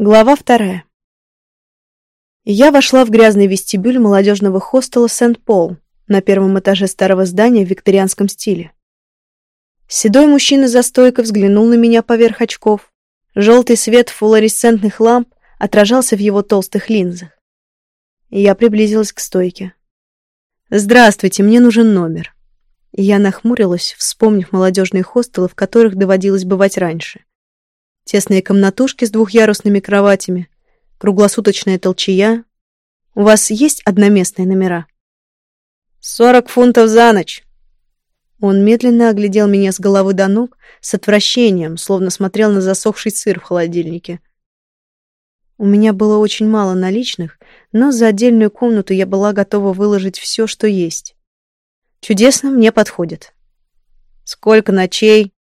Глава вторая. Я вошла в грязный вестибюль молодежного хостела Сент-Пол на первом этаже старого здания в викторианском стиле. Седой мужчина за стойкой взглянул на меня поверх очков. Желтый свет флуоресцентных ламп отражался в его толстых линзах. Я приблизилась к стойке. «Здравствуйте, мне нужен номер». Я нахмурилась, вспомнив молодежные хостелы, в которых доводилось бывать раньше. Тесные комнатушки с двухъярусными кроватями, круглосуточная толчая. У вас есть одноместные номера? Сорок фунтов за ночь. Он медленно оглядел меня с головы до ног с отвращением, словно смотрел на засохший сыр в холодильнике. У меня было очень мало наличных, но за отдельную комнату я была готова выложить все, что есть. Чудесно мне подходит. Сколько ночей?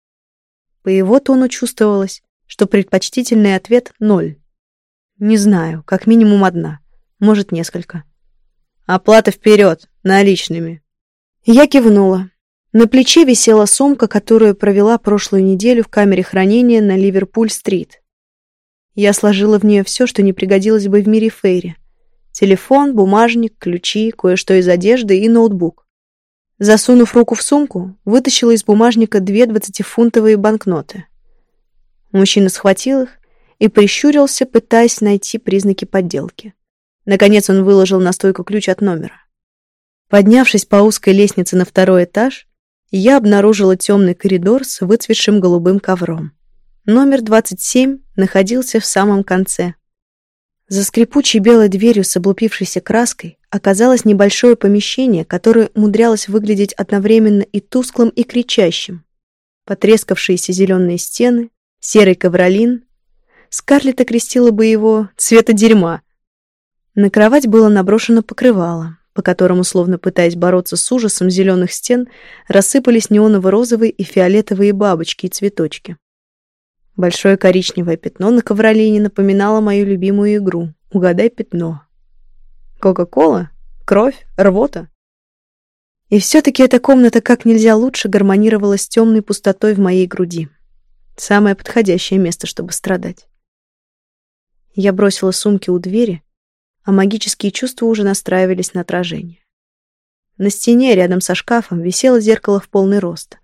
По его тону чувствовалось, что предпочтительный ответ — ноль. Не знаю, как минимум одна, может, несколько. Оплата вперед, наличными. Я кивнула. На плече висела сумка, которую провела прошлую неделю в камере хранения на Ливерпуль-стрит. Я сложила в нее все, что не пригодилось бы в мире Фейри. Телефон, бумажник, ключи, кое-что из одежды и ноутбук. Засунув руку в сумку, вытащила из бумажника две двадцатифунтовые банкноты. Мужчина схватил их и прищурился, пытаясь найти признаки подделки. Наконец он выложил на стойку ключ от номера. Поднявшись по узкой лестнице на второй этаж, я обнаружила темный коридор с выцветшим голубым ковром. Номер 27 находился в самом конце. За скрипучей белой дверью с облупившейся краской оказалось небольшое помещение, которое умудрялось выглядеть одновременно и тусклым, и кричащим. Потрескавшиеся зеленые стены, серый ковролин. Скарлетт окрестила бы его цвета дерьма. На кровать было наброшено покрывало, по которому, словно пытаясь бороться с ужасом зеленых стен, рассыпались неоново-розовые и фиолетовые бабочки и цветочки. Большое коричневое пятно на ковролине напоминало мою любимую игру «Угадай пятно». Кока-кола? Кровь? Рвота? И все-таки эта комната как нельзя лучше гармонировала с темной пустотой в моей груди. Самое подходящее место, чтобы страдать. Я бросила сумки у двери, а магические чувства уже настраивались на отражение. На стене рядом со шкафом висело зеркало в полный рост.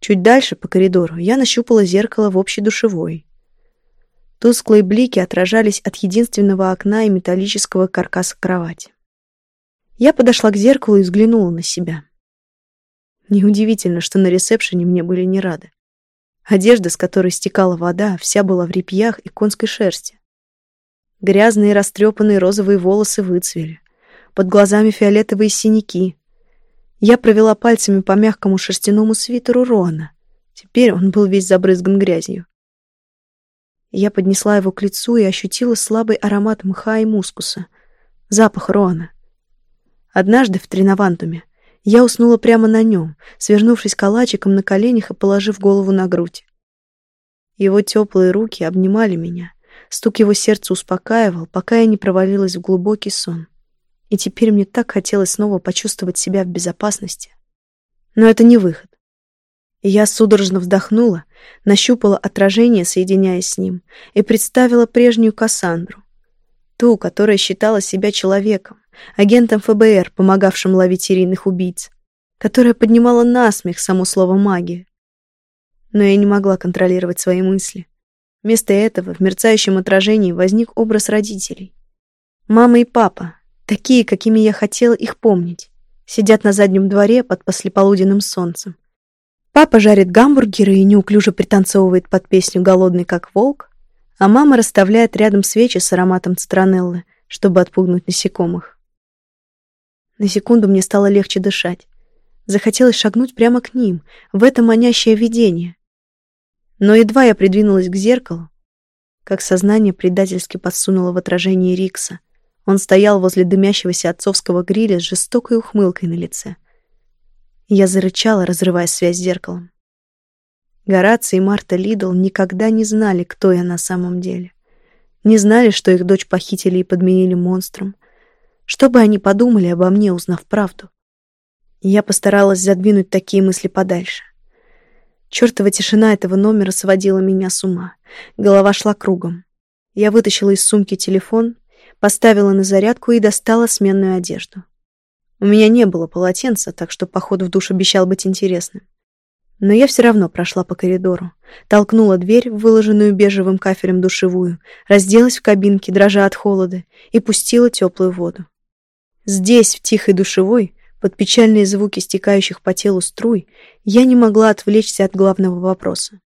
Чуть дальше по коридору я нащупала зеркало в общей душевой. Тусклые блики отражались от единственного окна и металлического каркаса кровати. Я подошла к зеркалу и взглянула на себя. Неудивительно, что на ресепшене мне были не рады. Одежда, с которой стекала вода, вся была в репьях и конской шерсти. Грязные растрепанные розовые волосы выцвели. Под глазами фиолетовые синяки. Я провела пальцами по мягкому шерстяному свитеру Рона. Теперь он был весь забрызган грязью. Я поднесла его к лицу и ощутила слабый аромат мха и мускуса. Запах Рона. Однажды в Тринавантуме я уснула прямо на нем, свернувшись калачиком на коленях и положив голову на грудь. Его теплые руки обнимали меня. Стук его сердца успокаивал, пока я не провалилась в глубокий сон. И теперь мне так хотелось снова почувствовать себя в безопасности. Но это не выход. я судорожно вздохнула, нащупала отражение, соединяясь с ним, и представила прежнюю Кассандру. Ту, которая считала себя человеком, агентом ФБР, помогавшим ловить серийных убийц, которая поднимала насмех само слово «магия». Но я не могла контролировать свои мысли. Вместо этого в мерцающем отражении возник образ родителей. Мама и папа, такие, какими я хотела их помнить, сидят на заднем дворе под послеполуденным солнцем. Папа жарит гамбургеры и неуклюже пританцовывает под песню «Голодный как волк», а мама расставляет рядом свечи с ароматом цитронеллы, чтобы отпугнуть насекомых. На секунду мне стало легче дышать. Захотелось шагнуть прямо к ним, в это манящее видение. Но едва я придвинулась к зеркалу, как сознание предательски подсунуло в отражение Рикса. Он стоял возле дымящегося отцовского гриля с жестокой ухмылкой на лице. Я зарычала, разрывая связь с зеркалом. Гораций и Марта Лидл никогда не знали, кто я на самом деле. Не знали, что их дочь похитили и подменили монстром — что бы они подумали обо мне, узнав правду? Я постаралась задвинуть такие мысли подальше. Чёртова тишина этого номера сводила меня с ума. Голова шла кругом. Я вытащила из сумки телефон, поставила на зарядку и достала сменную одежду. У меня не было полотенца, так что поход в душ обещал быть интересным. Но я все равно прошла по коридору, толкнула дверь, выложенную бежевым кафелем душевую, разделась в кабинке, дрожа от холода, и пустила теплую воду. Здесь, в тихой душевой, под печальные звуки стекающих по телу струй, я не могла отвлечься от главного вопроса.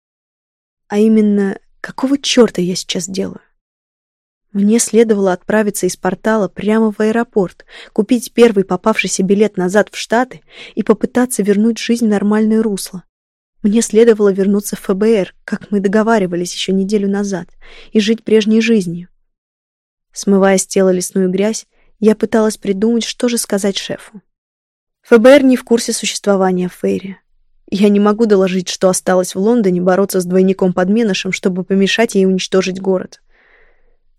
А именно, какого черта я сейчас делаю? Мне следовало отправиться из портала прямо в аэропорт, купить первый попавшийся билет назад в Штаты и попытаться вернуть жизнь в нормальное русло. Мне следовало вернуться в ФБР, как мы договаривались еще неделю назад, и жить прежней жизнью. Смывая с тела лесную грязь, я пыталась придумать, что же сказать шефу. ФБР не в курсе существования Фейри. Я не могу доложить, что осталось в Лондоне бороться с двойником-подменышем, чтобы помешать ей уничтожить город.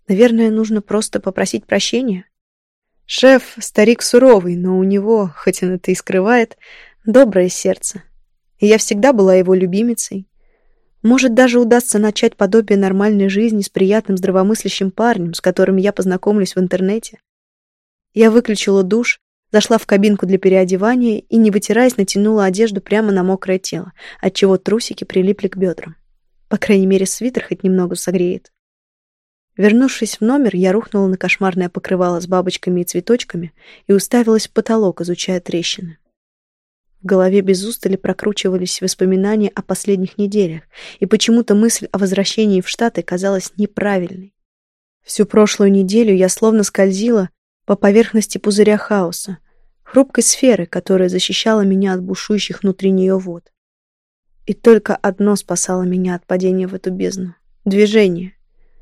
Наверное, нужно просто попросить прощения. Шеф — старик суровый, но у него, хоть он это и скрывает, доброе сердце и я всегда была его любимицей. Может, даже удастся начать подобие нормальной жизни с приятным здравомыслящим парнем, с которым я познакомлюсь в интернете. Я выключила душ, зашла в кабинку для переодевания и, не вытираясь, натянула одежду прямо на мокрое тело, отчего трусики прилипли к бедрам. По крайней мере, свитер хоть немного согреет. Вернувшись в номер, я рухнула на кошмарное покрывало с бабочками и цветочками и уставилась в потолок, изучая трещины. В голове без устали прокручивались воспоминания о последних неделях, и почему-то мысль о возвращении в Штаты казалась неправильной. Всю прошлую неделю я словно скользила по поверхности пузыря хаоса, хрупкой сферы, которая защищала меня от бушующих внутри нее вод. И только одно спасало меня от падения в эту бездну — движение.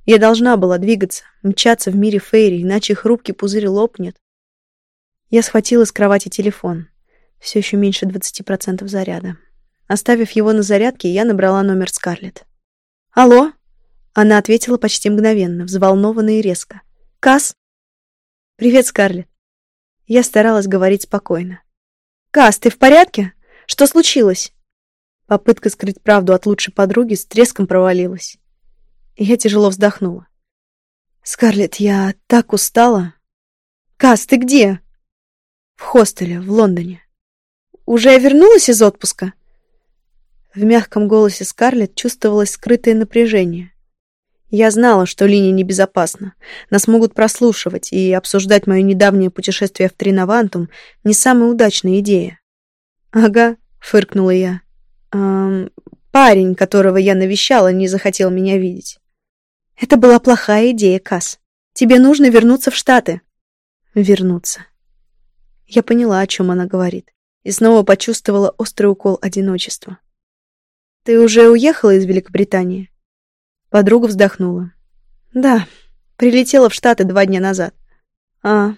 Я должна была двигаться, мчаться в мире Фейри, иначе хрупкий пузырь лопнет. Я схватила с кровати телефон. Все еще меньше 20% заряда. Оставив его на зарядке, я набрала номер Скарлетт. «Алло?» Она ответила почти мгновенно, взволнованно и резко. «Касс?» «Привет, Скарлетт». Я старалась говорить спокойно. «Касс, ты в порядке? Что случилось?» Попытка скрыть правду от лучшей подруги с треском провалилась. Я тяжело вздохнула. «Скарлетт, я так устала!» «Касс, ты где?» «В хостеле, в Лондоне». Уже вернулась из отпуска?» В мягком голосе Скарлетт чувствовалось скрытое напряжение. Я знала, что линия небезопасна. Нас могут прослушивать, и обсуждать мое недавнее путешествие в Тринавантум не самая удачная идея. «Ага», — фыркнула я. «Эм, парень, которого я навещала, не захотел меня видеть». «Это была плохая идея, Касс. Тебе нужно вернуться в Штаты». «Вернуться». Я поняла, о чем она говорит и снова почувствовала острый укол одиночества. «Ты уже уехала из Великобритании?» Подруга вздохнула. «Да, прилетела в Штаты два дня назад». «А...»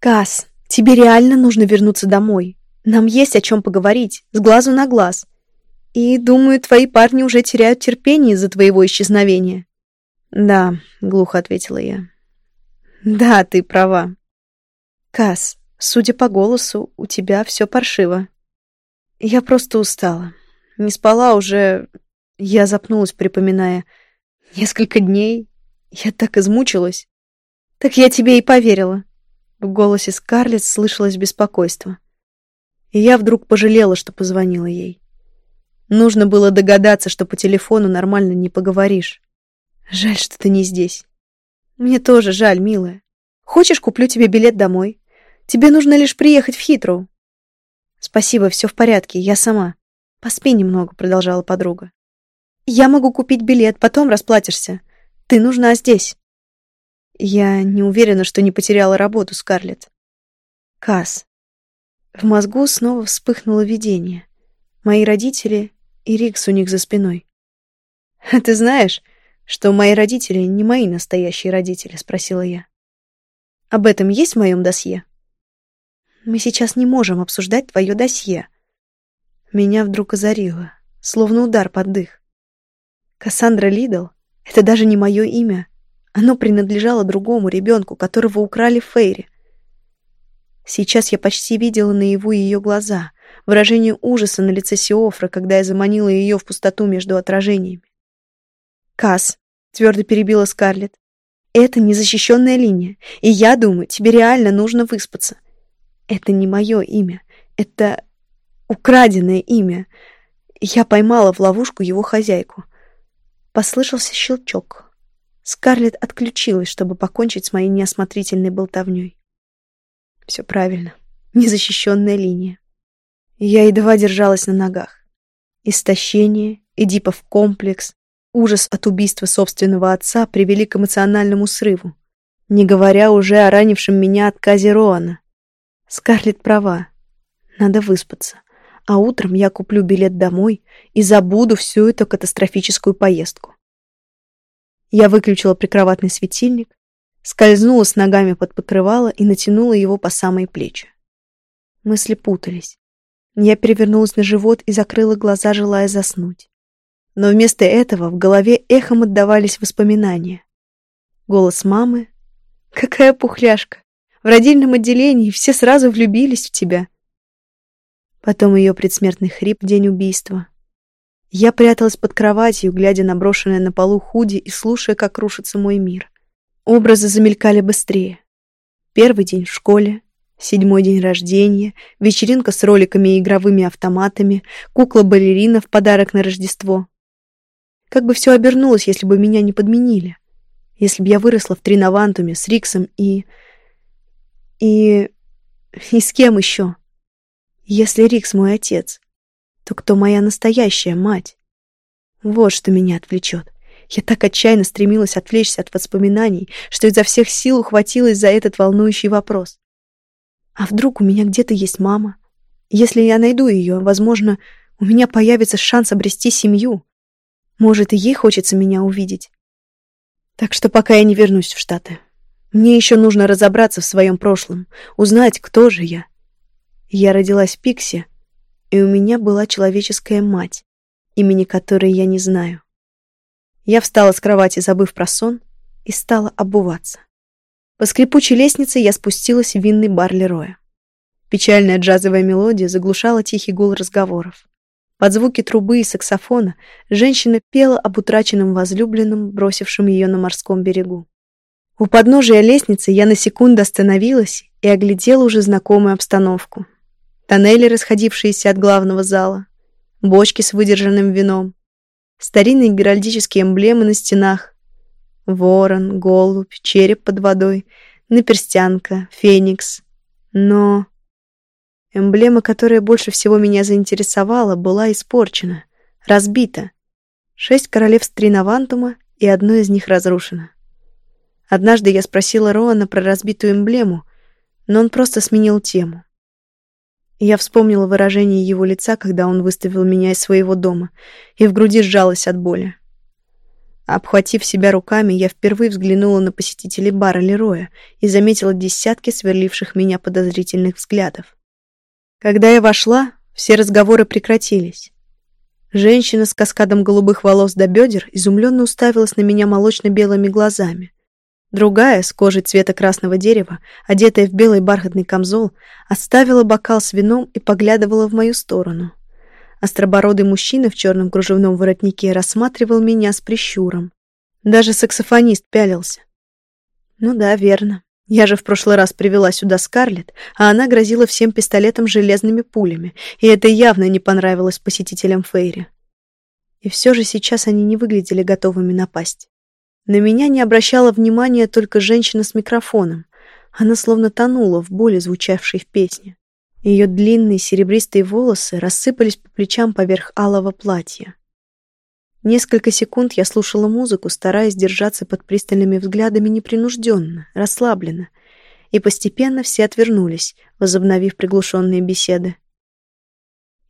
«Касс, тебе реально нужно вернуться домой. Нам есть о чем поговорить, с глазу на глаз. И, думаю, твои парни уже теряют терпение из-за твоего исчезновения». «Да», — глухо ответила я. «Да, ты права». «Касс, Судя по голосу, у тебя все паршиво. Я просто устала. Не спала уже... Я запнулась, припоминая. Несколько дней. Я так измучилась. Так я тебе и поверила. В голосе Скарлетт слышалось беспокойство. И я вдруг пожалела, что позвонила ей. Нужно было догадаться, что по телефону нормально не поговоришь. Жаль, что ты не здесь. Мне тоже жаль, милая. Хочешь, куплю тебе билет домой? Тебе нужно лишь приехать в Хитроу. Спасибо, все в порядке, я сама. Поспи немного, продолжала подруга. Я могу купить билет, потом расплатишься. Ты нужна здесь. Я не уверена, что не потеряла работу, Скарлетт. Касс. В мозгу снова вспыхнуло видение. Мои родители и Рикс у них за спиной. «А ты знаешь, что мои родители не мои настоящие родители?» — спросила я. «Об этом есть в моем досье?» Мы сейчас не можем обсуждать твое досье. Меня вдруг озарило, словно удар под дых. Кассандра Лидл — это даже не мое имя. Оно принадлежало другому ребенку, которого украли в. Сейчас я почти видела наяву ее глаза, выражение ужаса на лице Сиофра, когда я заманила ее в пустоту между отражениями. «Касс», — твердо перебила Скарлетт, Это незащищенная линия, и я думаю, тебе реально нужно выспаться. Это не мое имя, это украденное имя. Я поймала в ловушку его хозяйку. Послышался щелчок. Скарлетт отключилась, чтобы покончить с моей неосмотрительной болтовней. Все правильно. Незащищенная линия. Я едва держалась на ногах. Истощение, Эдипов комплекс, ужас от убийства собственного отца привели к эмоциональному срыву, не говоря уже о ранившем меня отказе Роана. Скарлетт права. Надо выспаться. А утром я куплю билет домой и забуду всю эту катастрофическую поездку. Я выключила прикроватный светильник, скользнула с ногами под покрывало и натянула его по самые плечи. Мысли путались. Я перевернулась на живот и закрыла глаза, желая заснуть. Но вместо этого в голове эхом отдавались воспоминания. Голос мамы. «Какая пухляшка! В родильном отделении все сразу влюбились в тебя!» Потом ее предсмертный хрип в день убийства. Я пряталась под кроватью, глядя на брошенное на полу худи и слушая, как рушится мой мир. Образы замелькали быстрее. Первый день в школе, седьмой день рождения, вечеринка с роликами и игровыми автоматами, кукла-балерина в подарок на Рождество. Как бы все обернулось, если бы меня не подменили? Если бы я выросла в Тринавантуме с Риксом и... и... и с кем еще? Если Рикс мой отец, то кто моя настоящая мать? Вот что меня отвлечет. Я так отчаянно стремилась отвлечься от воспоминаний, что изо всех сил ухватилась за этот волнующий вопрос. А вдруг у меня где-то есть мама? Если я найду ее, возможно, у меня появится шанс обрести семью. Может, и ей хочется меня увидеть. Так что пока я не вернусь в Штаты. Мне еще нужно разобраться в своем прошлом, узнать, кто же я. Я родилась в Пиксе, и у меня была человеческая мать, имени которой я не знаю. Я встала с кровати, забыв про сон, и стала обуваться. По скрипучей лестнице я спустилась в винный бар Лероя. Печальная джазовая мелодия заглушала тихий гул разговоров. Под звуки трубы и саксофона женщина пела об утраченном возлюбленном, бросившем ее на морском берегу. У подножия лестницы я на секунду остановилась и оглядела уже знакомую обстановку. Тоннели, расходившиеся от главного зала, бочки с выдержанным вином, старинные геральдические эмблемы на стенах, Ворон, голубь, череп под водой, наперстянка, феникс. Но... Эмблема, которая больше всего меня заинтересовала, была испорчена, разбита. Шесть королевств Тринавантума, и одно из них разрушено. Однажды я спросила Роана про разбитую эмблему, но он просто сменил тему. Я вспомнила выражение его лица, когда он выставил меня из своего дома, и в груди сжалась от боли. Обхватив себя руками, я впервые взглянула на посетителей бара Лероя и заметила десятки сверливших меня подозрительных взглядов. Когда я вошла, все разговоры прекратились. Женщина с каскадом голубых волос до бедер изумленно уставилась на меня молочно-белыми глазами. Другая, с кожей цвета красного дерева, одетая в белый бархатный камзол, оставила бокал с вином и поглядывала в мою сторону. Остробородый мужчина в черном кружевном воротнике рассматривал меня с прищуром. Даже саксофонист пялился. Ну да, верно. Я же в прошлый раз привела сюда Скарлетт, а она грозила всем пистолетом железными пулями, и это явно не понравилось посетителям Фейри. И все же сейчас они не выглядели готовыми напасть. На меня не обращала внимания только женщина с микрофоном. Она словно тонула в боли, звучавшей в песне. Ее длинные серебристые волосы рассыпались по плечам поверх алого платья. Несколько секунд я слушала музыку, стараясь держаться под пристальными взглядами непринужденно, расслабленно, и постепенно все отвернулись, возобновив приглушенные беседы.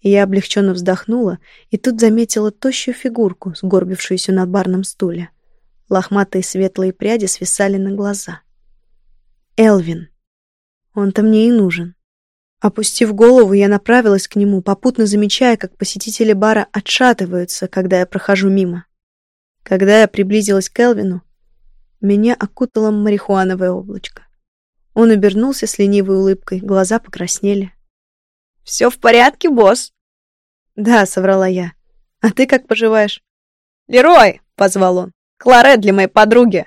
Я облегченно вздохнула и тут заметила тощую фигурку, сгорбившуюся на барном стуле. Лохматые светлые пряди свисали на глаза. Элвин. Он-то мне и нужен. Опустив голову, я направилась к нему, попутно замечая, как посетители бара отшатываются, когда я прохожу мимо. Когда я приблизилась к Элвину, меня окутало марихуановое облачко. Он обернулся с ленивой улыбкой, глаза покраснели. «Все в порядке, босс?» «Да», — соврала я. «А ты как поживаешь?» «Лерой!» — позвал он. «Кларет для моей подруги!»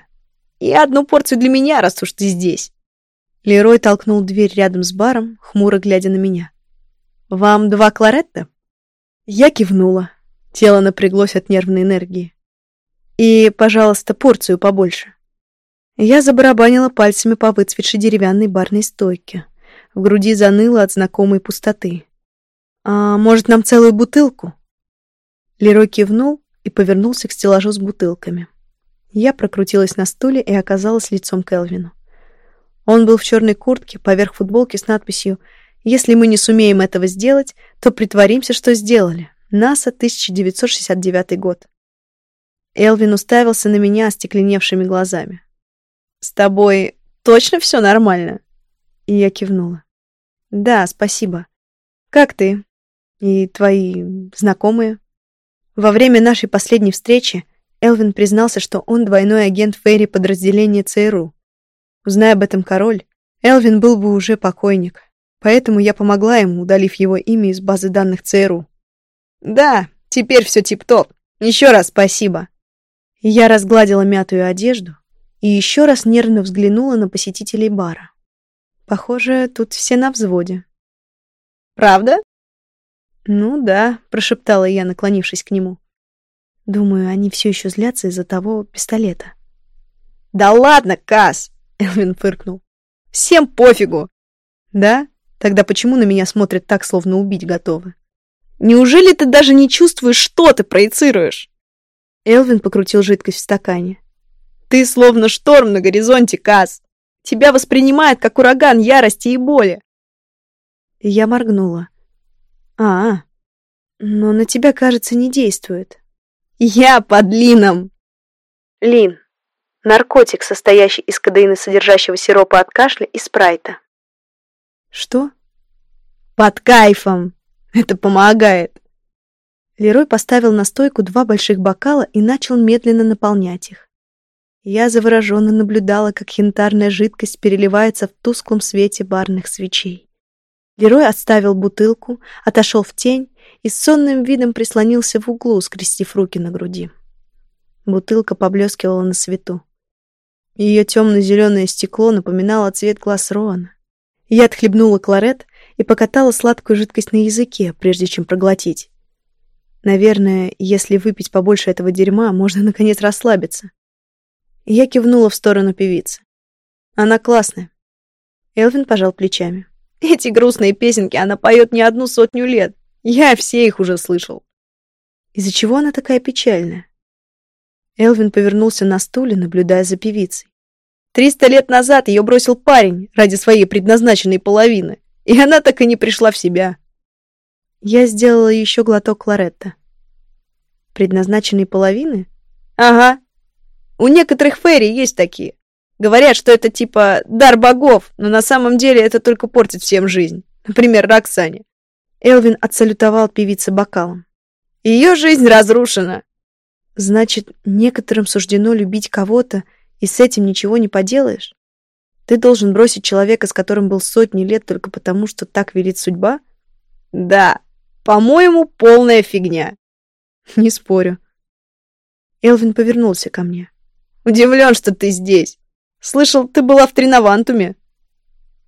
И одну порцию для меня, раз уж ты здесь. Лерой толкнул дверь рядом с баром, хмуро глядя на меня. «Вам два кларетта?» Я кивнула. Тело напряглось от нервной энергии. «И, пожалуйста, порцию побольше». Я забарабанила пальцами по выцветшей деревянной барной стойке. В груди заныло от знакомой пустоты. «А может, нам целую бутылку?» Лерой кивнул и повернулся к стеллажу с бутылками. Я прокрутилась на стуле и оказалась лицом к Элвину. Он был в черной куртке, поверх футболки с надписью «Если мы не сумеем этого сделать, то притворимся, что сделали. НАСА, 1969 год». Элвин уставился на меня остекленевшими глазами. «С тобой точно все нормально?» И я кивнула. «Да, спасибо. Как ты? И твои знакомые?» Во время нашей последней встречи Элвин признался, что он двойной агент Ферри подразделения ЦРУ. Узная об этом король, Элвин был бы уже покойник, поэтому я помогла ему, удалив его имя из базы данных ЦРУ. «Да, теперь все тип-топ. Еще раз спасибо». Я разгладила мятую одежду и еще раз нервно взглянула на посетителей бара. Похоже, тут все на взводе. «Правда?» «Ну да», — прошептала я, наклонившись к нему. Думаю, они все еще злятся из-за того пистолета. «Да ладно, Кас! Элвин фыркнул. «Всем пофигу!» «Да? Тогда почему на меня смотрят так, словно убить готовы?» «Неужели ты даже не чувствуешь, что ты проецируешь?» Элвин покрутил жидкость в стакане. «Ты словно шторм на горизонте, Кас. Тебя воспринимает как ураган ярости и боли!» Я моргнула. А, но на тебя, кажется, не действует. Я под лином. Лин. Наркотик, состоящий из кадеиносодержащего сиропа от кашля и спрайта. Что? Под кайфом. Это помогает. Лерой поставил на стойку два больших бокала и начал медленно наполнять их. Я завороженно наблюдала, как янтарная жидкость переливается в тусклом свете барных свечей. Лерой отставил бутылку, отошел в тень и с сонным видом прислонился в углу, скрестив руки на груди. Бутылка поблескивала на свету. Ее темно-зеленое стекло напоминало цвет глаз Роана. Я отхлебнула кларет и покатала сладкую жидкость на языке, прежде чем проглотить. Наверное, если выпить побольше этого дерьма, можно наконец расслабиться. Я кивнула в сторону певицы. Она классная. Элвин пожал плечами. Эти грустные песенки она поет не одну сотню лет. Я все их уже слышал. Из-за чего она такая печальная? Элвин повернулся на стуле, наблюдая за певицей. Триста лет назад ее бросил парень ради своей предназначенной половины, и она так и не пришла в себя. Я сделала еще глоток кларетта. Предназначенной половины? Ага. У некоторых фейри есть такие. Говорят, что это типа дар богов, но на самом деле это только портит всем жизнь. Например, Роксане. Элвин отсалютовал певице бокалом. Ее жизнь разрушена. Значит, некоторым суждено любить кого-то, и с этим ничего не поделаешь? Ты должен бросить человека, с которым был сотни лет, только потому, что так велит судьба? Да, по-моему, полная фигня. Не спорю. Элвин повернулся ко мне. Удивлен, что ты здесь. Слышал, ты была в Тринавантуме.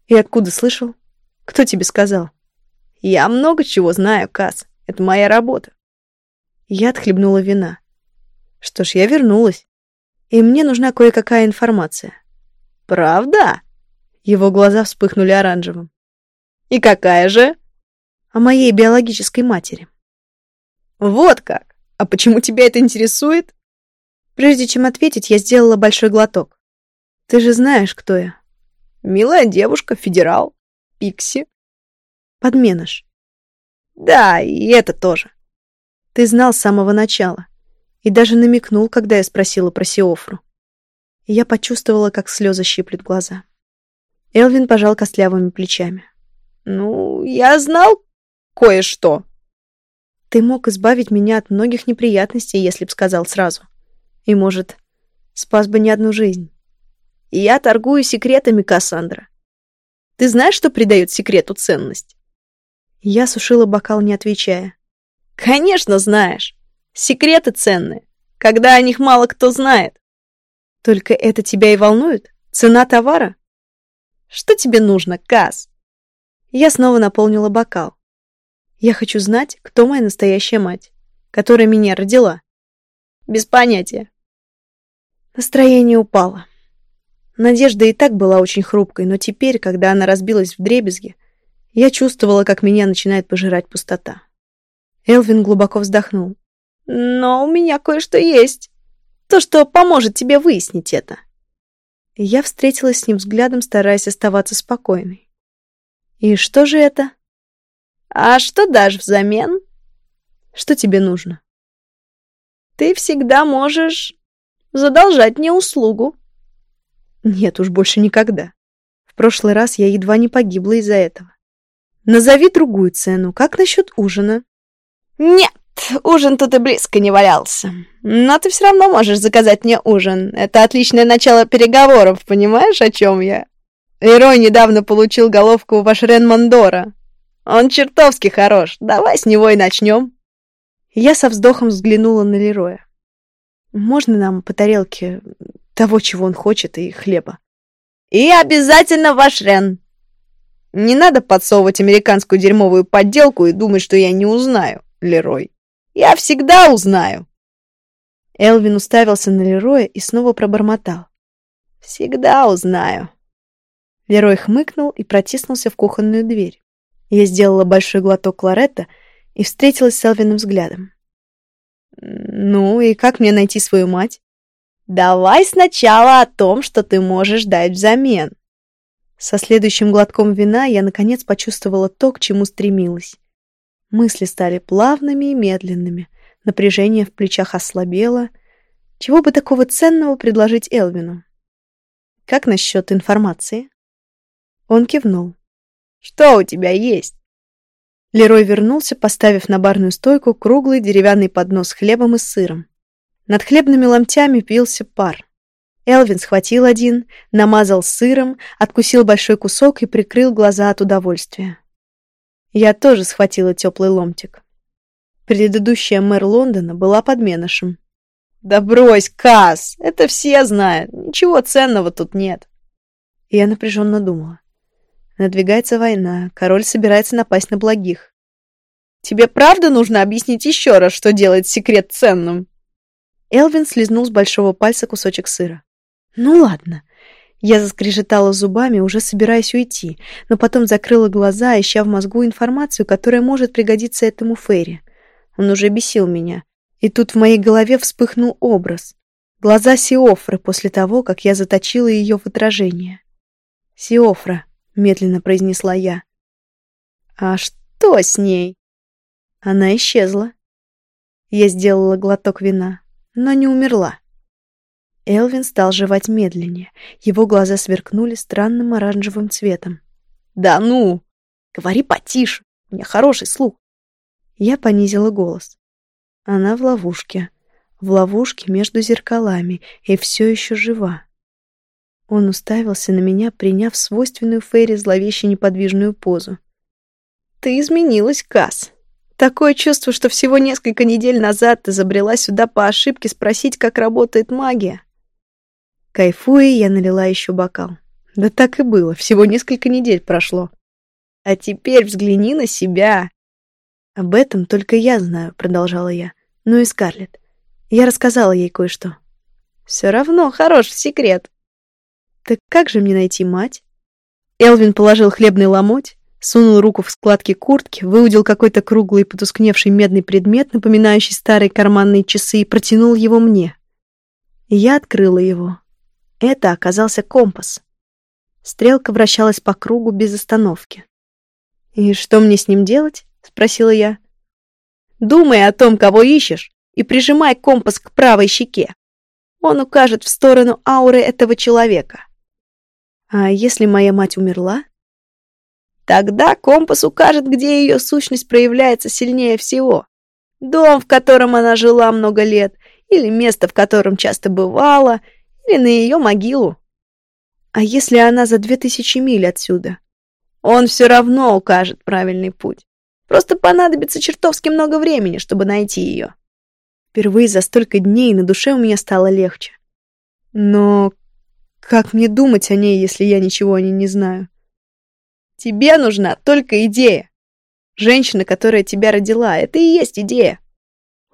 И откуда слышал? Кто тебе сказал? Я много чего знаю, Кас. Это моя работа. Я отхлебнула вина. Что ж, я вернулась. И мне нужна кое-какая информация. Правда? Его глаза вспыхнули оранжевым. И какая же? О моей биологической матери. Вот как. А почему тебя это интересует? Прежде чем ответить, я сделала большой глоток. Ты же знаешь, кто я. Милая девушка, федерал, Пикси. Подменыш. Да, и это тоже. Ты знал с самого начала. И даже намекнул, когда я спросила про Сиофру. я почувствовала, как слезы щиплют глаза. Элвин пожал костлявыми плечами. Ну, я знал кое-что. Ты мог избавить меня от многих неприятностей, если б сказал сразу. И, может, спас бы не одну жизнь. Я торгую секретами, Кассандра. Ты знаешь, что придает секрету ценность? Я сушила бокал, не отвечая. Конечно, знаешь. Секреты ценные, когда о них мало кто знает. Только это тебя и волнует? Цена товара? Что тебе нужно, Каз? Я снова наполнила бокал. Я хочу знать, кто моя настоящая мать, которая меня родила. Без понятия. Настроение упало. Надежда и так была очень хрупкой, но теперь, когда она разбилась в дребезги, я чувствовала, как меня начинает пожирать пустота. Элвин глубоко вздохнул. «Но у меня кое-что есть. То, что поможет тебе выяснить это». Я встретилась с ним взглядом, стараясь оставаться спокойной. «И что же это?» «А что дашь взамен?» «Что тебе нужно?» «Ты всегда можешь задолжать мне услугу». Нет уж, больше никогда. В прошлый раз я едва не погибла из-за этого. Назови другую цену. Как насчет ужина? Нет, ужин тут и близко не валялся. Но ты все равно можешь заказать мне ужин. Это отличное начало переговоров, понимаешь, о чем я? Ирой недавно получил головку Вашрен Мандора. Он чертовски хорош. Давай с него и начнем. Я со вздохом взглянула на Лероя. Можно нам по тарелке того, чего он хочет, и хлеба. И обязательно ваш Рен. Не надо подсовывать американскую дерьмовую подделку и думать, что я не узнаю, Лерой. Я всегда узнаю. Элвин уставился на Лероя и снова пробормотал. Всегда узнаю. Лерой хмыкнул и протиснулся в кухонную дверь. Я сделала большой глоток кларетта и встретилась с Элвином взглядом. «Ну, и как мне найти свою мать?» Давай сначала о том, что ты можешь дать взамен. Со следующим глотком вина я наконец почувствовала то, к чему стремилась. Мысли стали плавными и медленными, напряжение в плечах ослабело. Чего бы такого ценного предложить Элвину? Как насчет информации? Он кивнул. Что у тебя есть? Лерой вернулся, поставив на барную стойку круглый деревянный поднос с хлебом и сыром. Над хлебными ломтями пился пар. Элвин схватил один, намазал сыром, откусил большой кусок и прикрыл глаза от удовольствия. Я тоже схватила теплый ломтик. Предыдущая мэр Лондона была подменышем. «Да брось, Касс! Это все знают. Ничего ценного тут нет». Я напряженно думала. Надвигается война, король собирается напасть на благих. «Тебе правда нужно объяснить еще раз, что делает секрет ценным?» Элвин слезнул с большого пальца кусочек сыра. «Ну ладно». Я заскрежетала зубами, уже собираясь уйти, но потом закрыла глаза, ища в мозгу информацию, которая может пригодиться этому Ферри. Он уже бесил меня. И тут в моей голове вспыхнул образ. Глаза Сиофры после того, как я заточила ее в отражение. «Сиофра», — медленно произнесла я. «А что с ней?» Она исчезла. Я сделала глоток вина но не умерла. Элвин стал жевать медленнее. Его глаза сверкнули странным оранжевым цветом. «Да ну! Говори потише, у меня хороший слух!» Я понизила голос. Она в ловушке. В ловушке между зеркалами и все еще жива. Он уставился на меня, приняв свойственную Фейри зловеще неподвижную позу. «Ты изменилась, Касс!» Такое чувство, что всего несколько недель назад ты забрела сюда по ошибке спросить, как работает магия. Кайфуя, я налила еще бокал. Да так и было, всего несколько недель прошло. А теперь взгляни на себя. Об этом только я знаю, продолжала я. Ну и Скарлетт. Я рассказала ей кое-что. Все равно хорош секрет. Так как же мне найти мать? Элвин положил хлебный ломоть, Сунул руку в складки куртки, выудил какой-то круглый потускневший медный предмет, напоминающий старые карманные часы, и протянул его мне. Я открыла его. Это оказался компас. Стрелка вращалась по кругу без остановки. «И что мне с ним делать?» — спросила я. «Думай о том, кого ищешь, и прижимай компас к правой щеке. Он укажет в сторону ауры этого человека». «А если моя мать умерла?» Тогда компас укажет, где ее сущность проявляется сильнее всего. Дом, в котором она жила много лет, или место, в котором часто бывала, или на ее могилу. А если она за две тысячи миль отсюда? Он все равно укажет правильный путь. Просто понадобится чертовски много времени, чтобы найти ее. Впервые за столько дней на душе у меня стало легче. Но как мне думать о ней, если я ничего о ней не знаю? Тебе нужна только идея. Женщина, которая тебя родила, это и есть идея.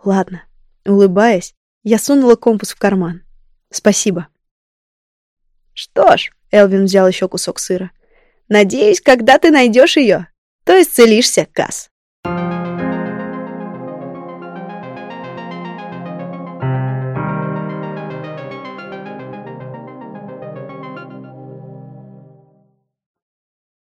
Ладно. Улыбаясь, я сунула компас в карман. Спасибо. Что ж, Элвин взял еще кусок сыра. Надеюсь, когда ты найдешь ее, то исцелишься, Касс.